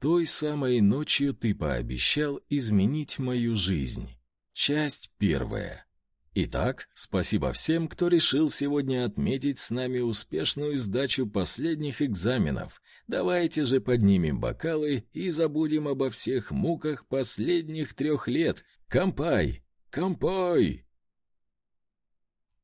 Той самой ночью ты пообещал изменить мою жизнь. Часть первая. Итак, спасибо всем, кто решил сегодня отметить с нами успешную сдачу последних экзаменов. Давайте же поднимем бокалы и забудем обо всех муках последних трех лет. Кампай! Кампай!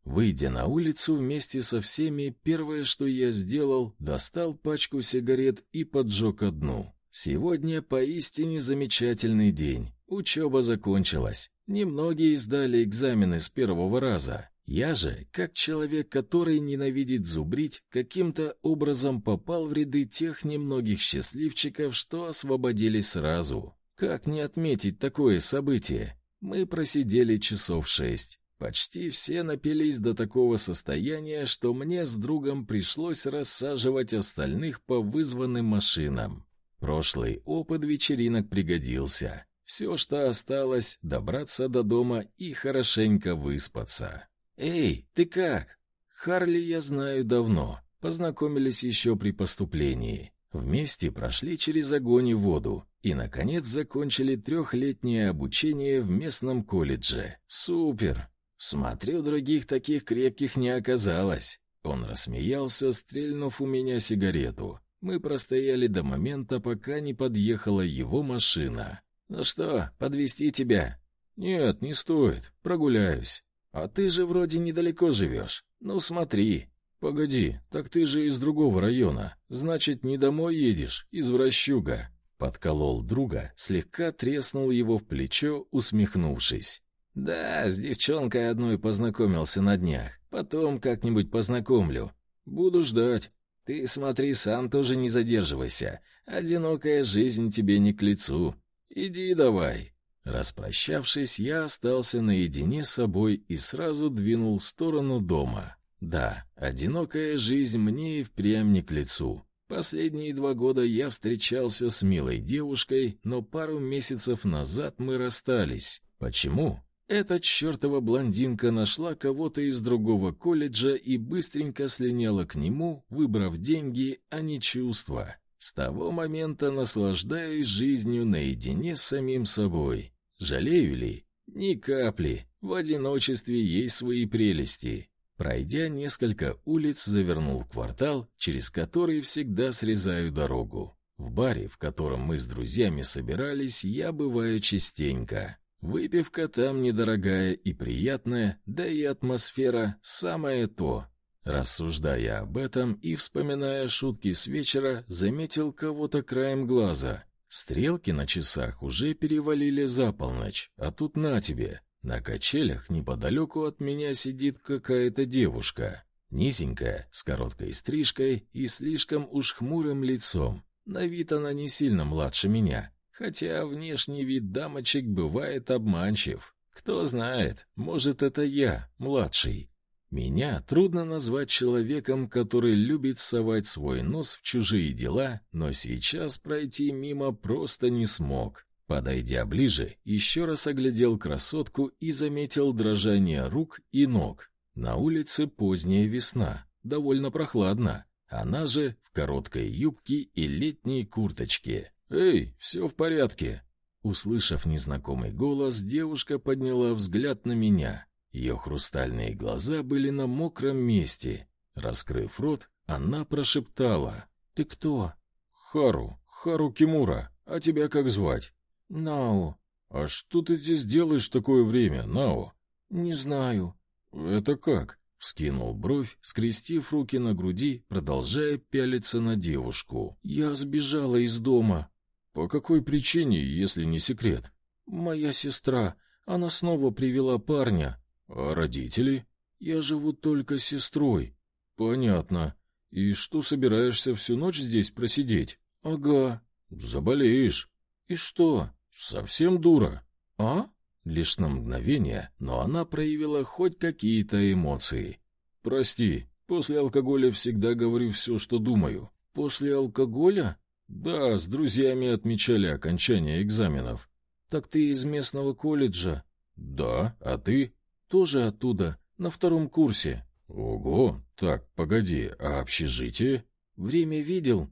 Выйдя на улицу вместе со всеми, первое, что я сделал, достал пачку сигарет и поджег одну. Сегодня поистине замечательный день. Учеба закончилась. Немногие сдали экзамены с первого раза. Я же, как человек, который ненавидит зубрить, каким-то образом попал в ряды тех немногих счастливчиков, что освободились сразу. Как не отметить такое событие? Мы просидели часов шесть. Почти все напились до такого состояния, что мне с другом пришлось рассаживать остальных по вызванным машинам. Прошлый опыт вечеринок пригодился. Все, что осталось, добраться до дома и хорошенько выспаться. «Эй, ты как?» Харли я знаю давно. Познакомились еще при поступлении. Вместе прошли через огонь и воду и, наконец, закончили трехлетнее обучение в местном колледже. Супер! Смотрю, других таких крепких не оказалось. Он рассмеялся, стрельнув у меня сигарету. Мы простояли до момента, пока не подъехала его машина. «Ну что, подвести тебя?» «Нет, не стоит. Прогуляюсь. А ты же вроде недалеко живешь. Ну, смотри. Погоди, так ты же из другого района. Значит, не домой едешь, извращуга». Подколол друга, слегка треснул его в плечо, усмехнувшись. Да, с девчонкой одной познакомился на днях. Потом как-нибудь познакомлю. Буду ждать. Ты смотри, сам тоже не задерживайся. Одинокая жизнь тебе не к лицу. Иди давай. Распрощавшись, я остался наедине с собой и сразу двинул в сторону дома. Да, одинокая жизнь мне и впрямь не к лицу. Последние два года я встречался с милой девушкой, но пару месяцев назад мы расстались. Почему? Эта чертова блондинка нашла кого-то из другого колледжа и быстренько слиняла к нему, выбрав деньги, а не чувства. С того момента наслаждаюсь жизнью наедине с самим собой. Жалею ли? Ни капли. В одиночестве есть свои прелести. Пройдя несколько улиц, завернул в квартал, через который всегда срезаю дорогу. В баре, в котором мы с друзьями собирались, я бываю частенько. Выпивка там недорогая и приятная, да и атмосфера самое то. Рассуждая об этом и вспоминая шутки с вечера, заметил кого-то краем глаза. Стрелки на часах уже перевалили за полночь, а тут на тебе. На качелях неподалеку от меня сидит какая-то девушка. Низенькая, с короткой стрижкой и слишком уж хмурым лицом. На вид она не сильно младше меня, Хотя внешний вид дамочек бывает обманчив. Кто знает, может, это я, младший. Меня трудно назвать человеком, который любит совать свой нос в чужие дела, но сейчас пройти мимо просто не смог. Подойдя ближе, еще раз оглядел красотку и заметил дрожание рук и ног. На улице поздняя весна, довольно прохладно. Она же в короткой юбке и летней курточке. «Эй, все в порядке!» Услышав незнакомый голос, девушка подняла взгляд на меня. Ее хрустальные глаза были на мокром месте. Раскрыв рот, она прошептала. «Ты кто?» «Хару, Хару Кимура. А тебя как звать?» «Нао». «А что ты здесь делаешь такое время, Нао?» «Не знаю». «Это как?» Вскинул бровь, скрестив руки на груди, продолжая пялиться на девушку. «Я сбежала из дома». По какой причине, если не секрет? Моя сестра, она снова привела парня. А родители? Я живу только с сестрой. Понятно. И что собираешься всю ночь здесь просидеть? Ага. Заболеешь. И что? Совсем дура. А? Лишь на мгновение, но она проявила хоть какие-то эмоции. Прости, после алкоголя всегда говорю все, что думаю. После алкоголя? Да, с друзьями отмечали окончание экзаменов. Так ты из местного колледжа? Да, а ты? Тоже оттуда, на втором курсе. Ого, так, погоди, а общежитие? Время видел?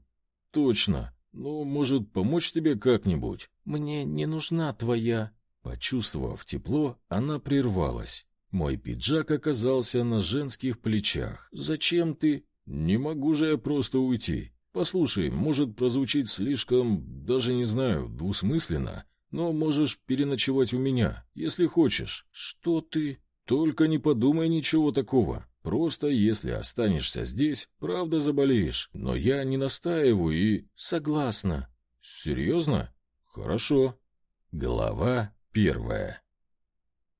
Точно. Ну, может, помочь тебе как-нибудь? Мне не нужна твоя. Почувствовав тепло, она прервалась. Мой пиджак оказался на женских плечах. Зачем ты? Не могу же я просто уйти. Послушай, может прозвучить слишком, даже не знаю, двусмысленно, но можешь переночевать у меня, если хочешь. Что ты? Только не подумай ничего такого. Просто если останешься здесь, правда заболеешь. Но я не настаиваю и... Согласна. Серьезно? Хорошо. Глава первая.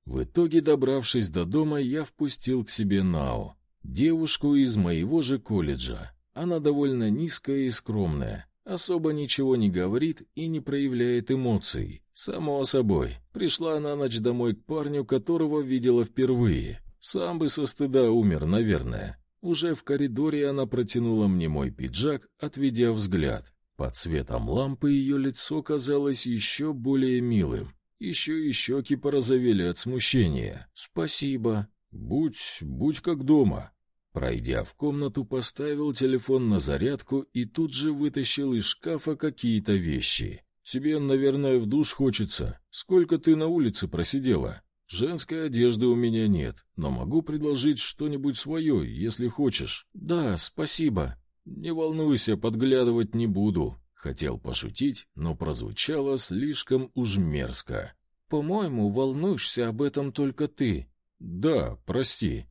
В итоге, добравшись до дома, я впустил к себе Нао, девушку из моего же колледжа. Она довольно низкая и скромная, особо ничего не говорит и не проявляет эмоций. Само собой, пришла на ночь домой к парню, которого видела впервые. Сам бы со стыда умер, наверное. Уже в коридоре она протянула мне мой пиджак, отведя взгляд. Под светом лампы ее лицо казалось еще более милым. Еще и щеки порозовели от смущения. «Спасибо». «Будь, будь как дома». Пройдя в комнату, поставил телефон на зарядку и тут же вытащил из шкафа какие-то вещи. «Тебе, наверное, в душ хочется. Сколько ты на улице просидела?» Женской одежды у меня нет, но могу предложить что-нибудь свое, если хочешь. Да, спасибо. Не волнуйся, подглядывать не буду. Хотел пошутить, но прозвучало слишком уж мерзко. По-моему, волнуешься об этом только ты. Да, прости.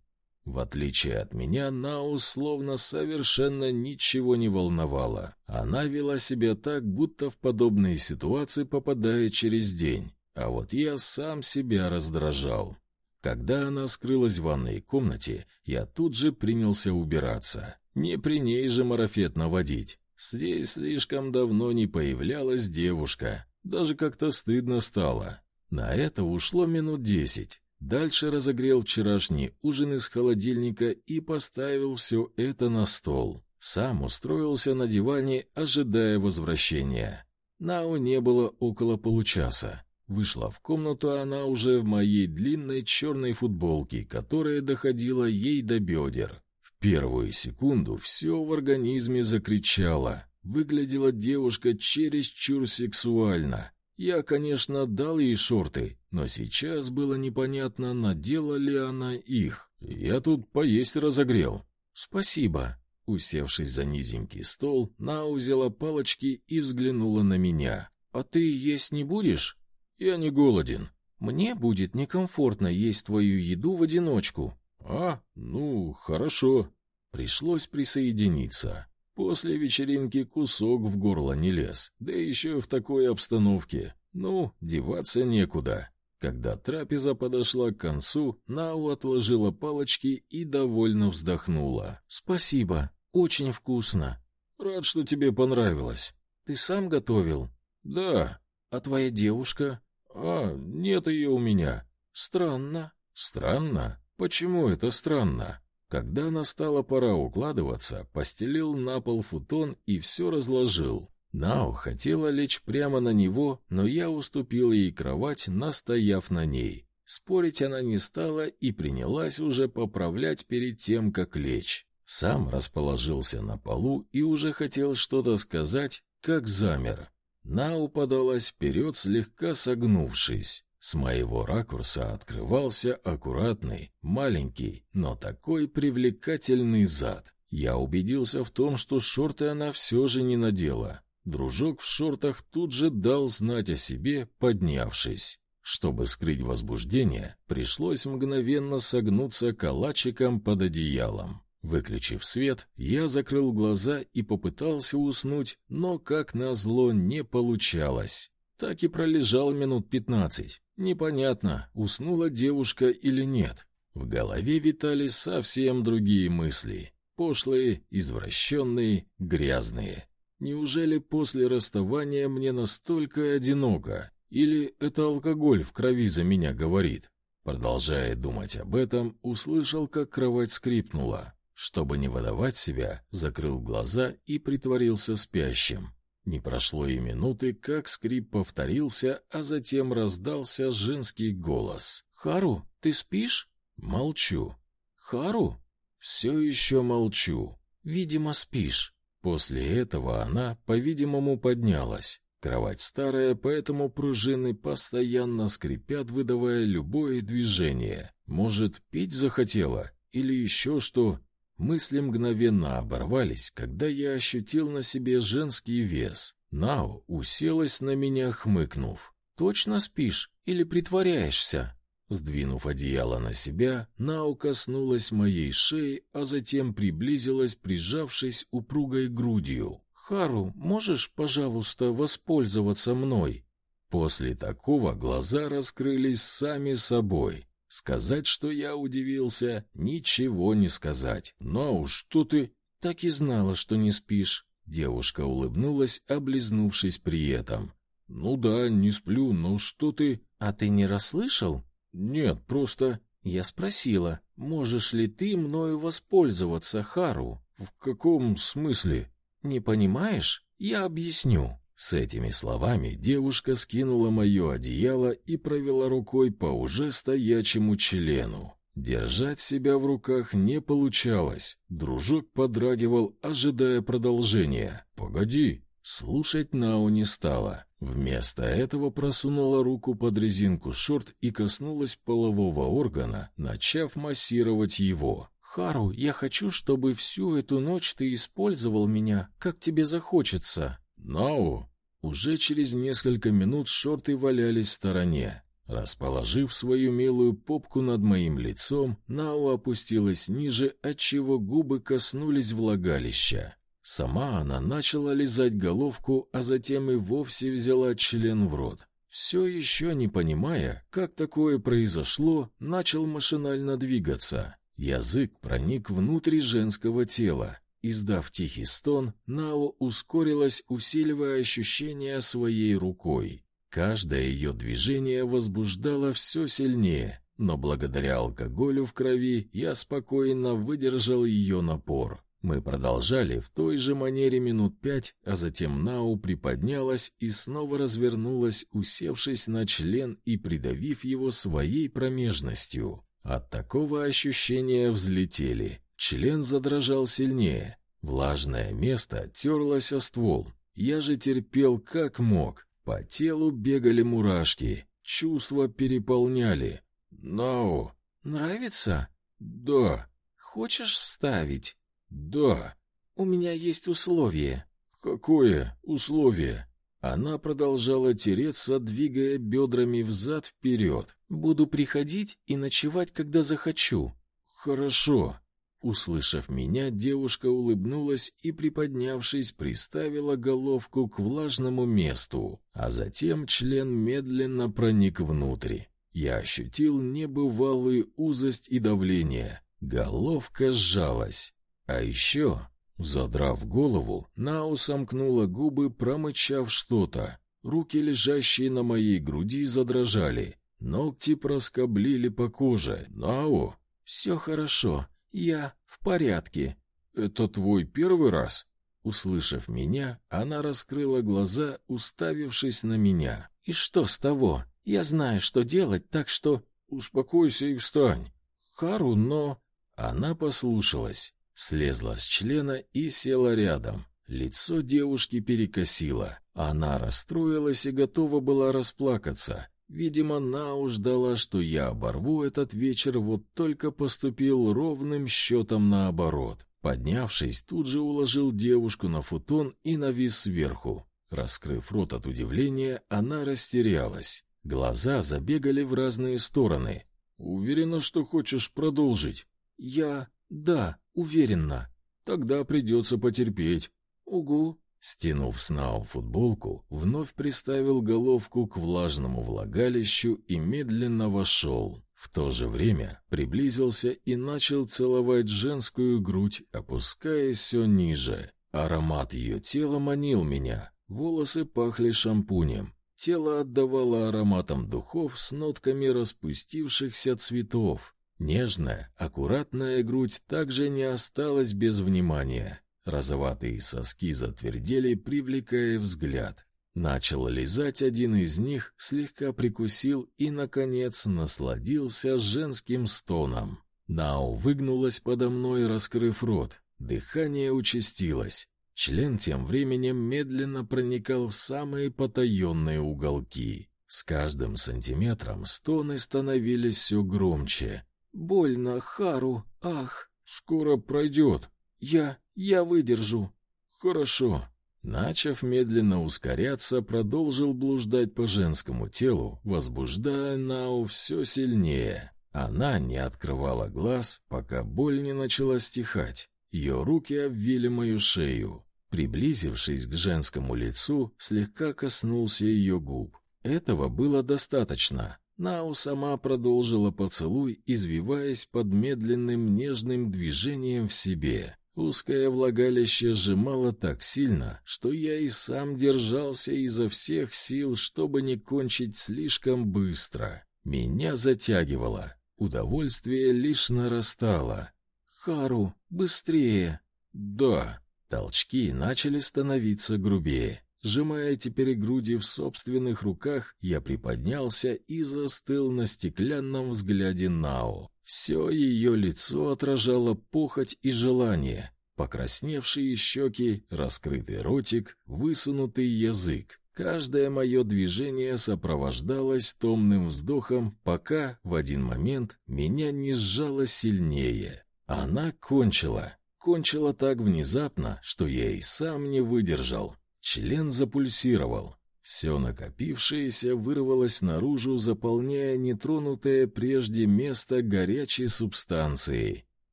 В отличие от меня, Нау словно совершенно ничего не волновало. Она вела себя так, будто в подобные ситуации попадает через день. А вот я сам себя раздражал. Когда она скрылась в ванной комнате, я тут же принялся убираться. Не при ней же марафет наводить. Здесь слишком давно не появлялась девушка. Даже как-то стыдно стало. На это ушло минут десять. Дальше разогрел вчерашний ужин из холодильника и поставил все это на стол. Сам устроился на диване, ожидая возвращения. Нау не было около получаса. Вышла в комнату она уже в моей длинной черной футболке, которая доходила ей до бедер. В первую секунду все в организме закричало. Выглядела девушка чересчур сексуально. Я, конечно, дал ей шорты, но сейчас было непонятно, надела ли она их. Я тут поесть разогрел. Спасибо. Усевшись за низенький стол, Нау взяла палочки и взглянула на меня. А ты есть не будешь? Я не голоден. Мне будет некомфортно есть твою еду в одиночку. А, ну, хорошо. Пришлось присоединиться. После вечеринки кусок в горло не лез, да еще в такой обстановке. Ну, деваться некуда. Когда трапеза подошла к концу, Нау отложила палочки и довольно вздохнула. «Спасибо, очень вкусно». «Рад, что тебе понравилось». «Ты сам готовил?» «Да». «А твоя девушка?» А, нет ее у меня. Странно. Странно? Почему это странно? Когда настала пора укладываться, постелил на пол футон и все разложил. Нау хотела лечь прямо на него, но я уступил ей кровать, настояв на ней. Спорить она не стала и принялась уже поправлять перед тем, как лечь. Сам расположился на полу и уже хотел что-то сказать, как замер. Нау подалась вперед, слегка согнувшись. С моего ракурса открывался аккуратный, маленький, но такой привлекательный зад. Я убедился в том, что шорты она все же не надела. Дружок в шортах тут же дал знать о себе, поднявшись. Чтобы скрыть возбуждение, пришлось мгновенно согнуться калачиком под одеялом. Выключив свет, я закрыл глаза и попытался уснуть, но, как назло, не получалось. Так и пролежал минут пятнадцать. Непонятно, уснула девушка или нет. В голове витали совсем другие мысли. Пошлые, извращенные, грязные. Неужели после расставания мне настолько одиноко? Или это алкоголь в крови за меня говорит? Продолжая думать об этом, услышал, как кровать скрипнула. Чтобы не выдавать себя, закрыл глаза и притворился спящим. Не прошло и минуты, как скрип повторился, а затем раздался женский голос. «Хару, ты спишь?» Молчу. «Хару?» «Все еще молчу». «Видимо, спишь». После этого она, по-видимому, поднялась. Кровать старая, поэтому пружины постоянно скрипят, выдавая любое движение. Может, пить захотела? Или еще что? Мысли мгновенно оборвались, когда я ощутил на себе женский вес. Нао уселась на меня, хмыкнув. «Точно спишь или притворяешься?» Сдвинув одеяло на себя, Нао коснулась моей шеи, а затем приблизилась, прижавшись упругой грудью. Хару, можешь, пожалуйста, воспользоваться мной? После такого глаза раскрылись сами собой. Сказать, что я удивился, ничего не сказать. Но уж что ты так и знала, что не спишь. Девушка улыбнулась, облизнувшись при этом. Ну да, не сплю, но что ты? А ты не расслышал? Нет, просто я спросила: "Можешь ли ты мною воспользоваться, Хару?" В каком смысле? Не понимаешь? Я объясню. С этими словами девушка скинула мое одеяло и провела рукой по уже стоячему члену. Держать себя в руках не получалось. Дружок подрагивал, ожидая продолжения. «Погоди!» Слушать Нао не стала. Вместо этого просунула руку под резинку шорт и коснулась полового органа, начав массировать его. Хару, я хочу, чтобы всю эту ночь ты использовал меня, как тебе захочется. Нао. Уже через несколько минут шорты валялись в стороне. Расположив свою милую попку над моим лицом, Нао опустилась ниже, отчего губы коснулись влагалища. Сама она начала лизать головку, а затем и вовсе взяла член в рот. Все еще не понимая, как такое произошло, начал машинально двигаться. Язык проник внутрь женского тела. Издав тихий стон, Нао ускорилась, усиливая ощущение своей рукой. Каждое ее движение возбуждало все сильнее, но благодаря алкоголю в крови я спокойно выдержал ее напор. Мы продолжали в той же манере минут пять, а затем Нау приподнялась и снова развернулась, усевшись на член и придавив его своей промежностью. От такого ощущения взлетели. Член задрожал сильнее. Влажное место терлось о ствол. Я же терпел как мог. По телу бегали мурашки. Чувства переполняли. «Нау!» «Нравится?» «Да». «Хочешь вставить?» «Да». «У меня есть условие». «Какое условие?» Она продолжала тереться, двигая бедрами взад-вперед. «Буду приходить и ночевать, когда захочу». «Хорошо». Услышав меня, девушка улыбнулась и, приподнявшись, приставила головку к влажному месту, а затем член медленно проник внутрь. Я ощутил небывалую узость и давление. Головка сжалась. А еще Задрав голову, Нау сомкнула губы, промычав что-то. Руки, лежащие на моей груди, задрожали. Ногти проскоблили по коже. Нао, все хорошо. Я в порядке. Это твой первый раз? Услышав меня, она раскрыла глаза, уставившись на меня. И что с того? Я знаю, что делать, так что успокойся и встань. Хару, но она послушалась. Слезла с члена и села рядом. Лицо девушки перекосило. Она расстроилась и готова была расплакаться. Видимо, Нау ждала, что я оборву этот вечер, вот только поступил ровным счетом наоборот. Поднявшись, тут же уложил девушку на футон и навис сверху. Раскрыв рот от удивления, она растерялась. Глаза забегали в разные стороны. «Уверена, что хочешь продолжить?» «Я... да», Уверенно. Тогда придется потерпеть. Угу. Стянув с Нау футболку, вновь приставил головку к влажному влагалищу и медленно вошел. В то же время приблизился и начал целовать женскую грудь, опускаясь все ниже. Аромат ее тела манил меня. Волосы пахли шампунем. Тело отдавало ароматом духов с нотками распустившихся цветов. Нежная, аккуратная грудь также не осталась без внимания. Розоватые соски затвердели, привлекая взгляд. Начал лизать один из них, слегка прикусил и, наконец, насладился женским стоном. Нау выгнулась подо мной, раскрыв рот. Дыхание участилось. Член тем временем медленно проникал в самые потаенные уголки. С каждым сантиметром стоны становились все громче. «Больно, Хару, ах!» «Скоро пройдет». «Я... я выдержу». «Хорошо». Начав медленно ускоряться, продолжил блуждать по женскому телу, возбуждая Нау все сильнее. Она не открывала глаз, пока боль не начала стихать. Ее руки обвили мою шею. Приблизившись к женскому лицу, слегка коснулся ее губ. Этого было достаточно. Нау сама продолжила поцелуй, извиваясь под медленным нежным движением в себе. Узкое влагалище сжимало так сильно, что я и сам держался изо всех сил, чтобы не кончить слишком быстро. Меня затягивало. Удовольствие лишь нарастало. «Хару, быстрее!» «Да». Толчки начали становиться грубее. Сжимая теперь груди в собственных руках, я приподнялся и застыл на стеклянном взгляде Нао. Все ее лицо отражало похоть и желание. Покрасневшие щеки, раскрытый ротик, высунутый язык. Каждое мое движение сопровождалось томным вздохом, пока в один момент меня не сжало сильнее. Она кончила. Кончила так внезапно, что я и сам не выдержал. Член запульсировал. Все накопившееся вырвалось наружу, заполняя нетронутое прежде место горячей субстанцией.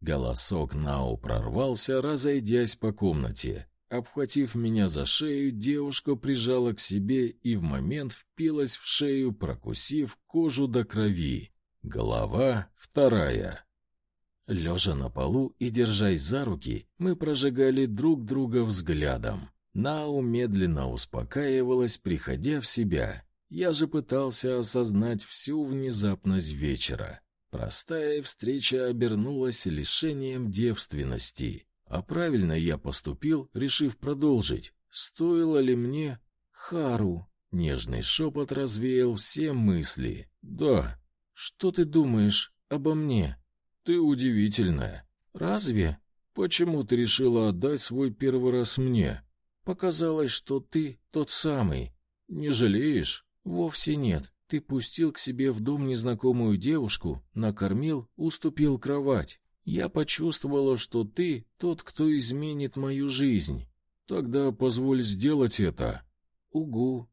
Голосок Нау прорвался, разойдясь по комнате. Обхватив меня за шею, девушка прижала к себе и в момент впилась в шею, прокусив кожу до крови. Голова вторая. Лежа на полу и держась за руки, мы прожигали друг друга взглядом. Нау медленно успокаивалась, приходя в себя. Я же пытался осознать всю внезапность вечера. Простая встреча обернулась лишением девственности. А правильно я поступил, решив продолжить. Стоило ли мне... Хару... Нежный шепот развеял все мысли. «Да. Что ты думаешь обо мне? Ты удивительная. Разве? Почему ты решила отдать свой первый раз мне?» Показалось, что ты тот самый. Не жалеешь? Вовсе нет. Ты пустил к себе в дом незнакомую девушку, накормил, уступил кровать. Я почувствовала, что ты тот, кто изменит мою жизнь. Тогда позволь сделать это. Угу.